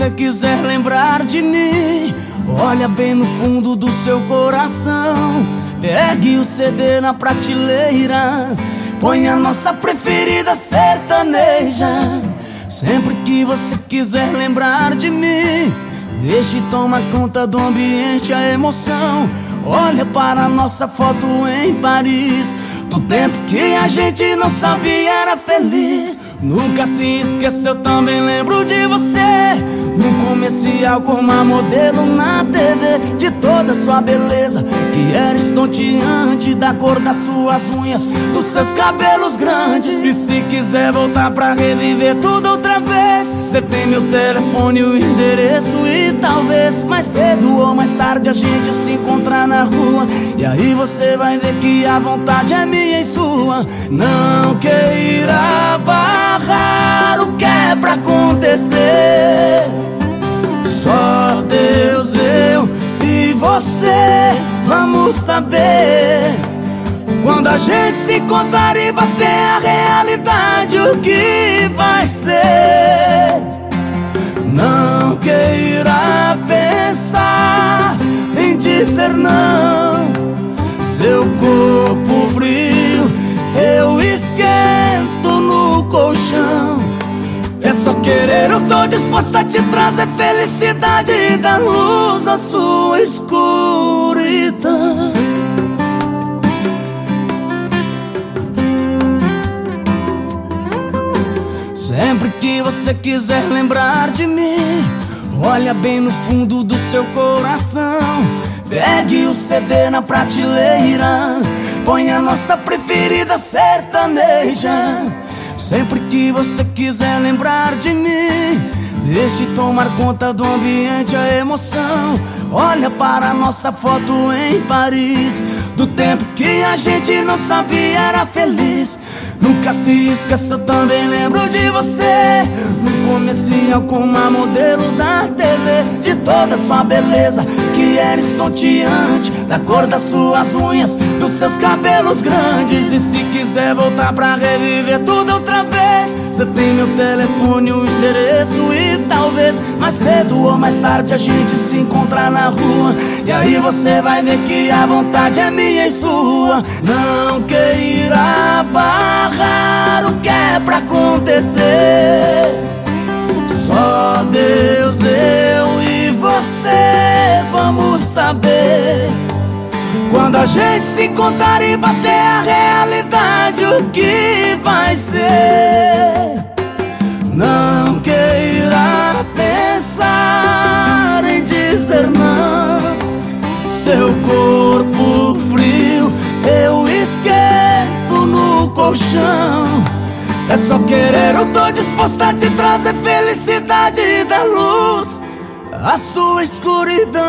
você quiser lembrar de mim, olha bem no fundo do seu coração. Pegue o CD na prateleira, põe a nossa preferida sertaneja. Sempre que você quiser lembrar de mim, deixe tomar conta do ambiente, a emoção. Olha para nossa foto em Paris, do tempo que a gente não sabia era feliz. Nunca se esqueceu, também lembro de você comercial com uma modelo na TV De toda sua beleza Que era estonteante Da cor das suas unhas Dos seus cabelos grandes. E se quiser voltar pra reviver tudo outra vez Você tem meu telefone, o endereço E talvez mais cedo ou mais tarde A gente se encontrar na rua. E aí você vai ver que a vontade é minha e sua. Não queira parar o que saber. Quando a gente se encontrar e bater a realidade, o que vai ser? Não queira pensar em dizer não. Seu corpo frio, eu esquento no colchão. É só querer, eu tô disposto a te trazer felicidade e dar luz à sua escuridão. Sempre que você quiser lembrar de mim, olha bem no fundo do seu coração. Pegue o CD na prateleira, põe a nossa preferida sertaneja. Sempre que você quiser lembrar de mim, deixe tomar conta do ambiente, a emoção. Olha para nossa foto em Paris, do tempo que a gente não sabia era feliz. Nunca se esqueça, também lembro de você. No comercial com uma modelo da toda sua beleza, que era estonteante, da cor das suas unhas, dos seus cabelos grandes. E se quiser voltar pra reviver tudo outra vez, você tem meu telefone, o endereço e talvez mais cedo ou mais tarde a gente se encontrar na rua. E aí você vai ver que a vontade é minha e sua. Não queira barrar o que é pra acontecer. Saber. Quando a gente se encontrar e bater a realidade, o que vai ser? Não queira pensar em dizer não. Seu corpo frio, eu esquento no colchão. É só querer, eu tô disposta a te trazer felicidade e luz à sua escuridão.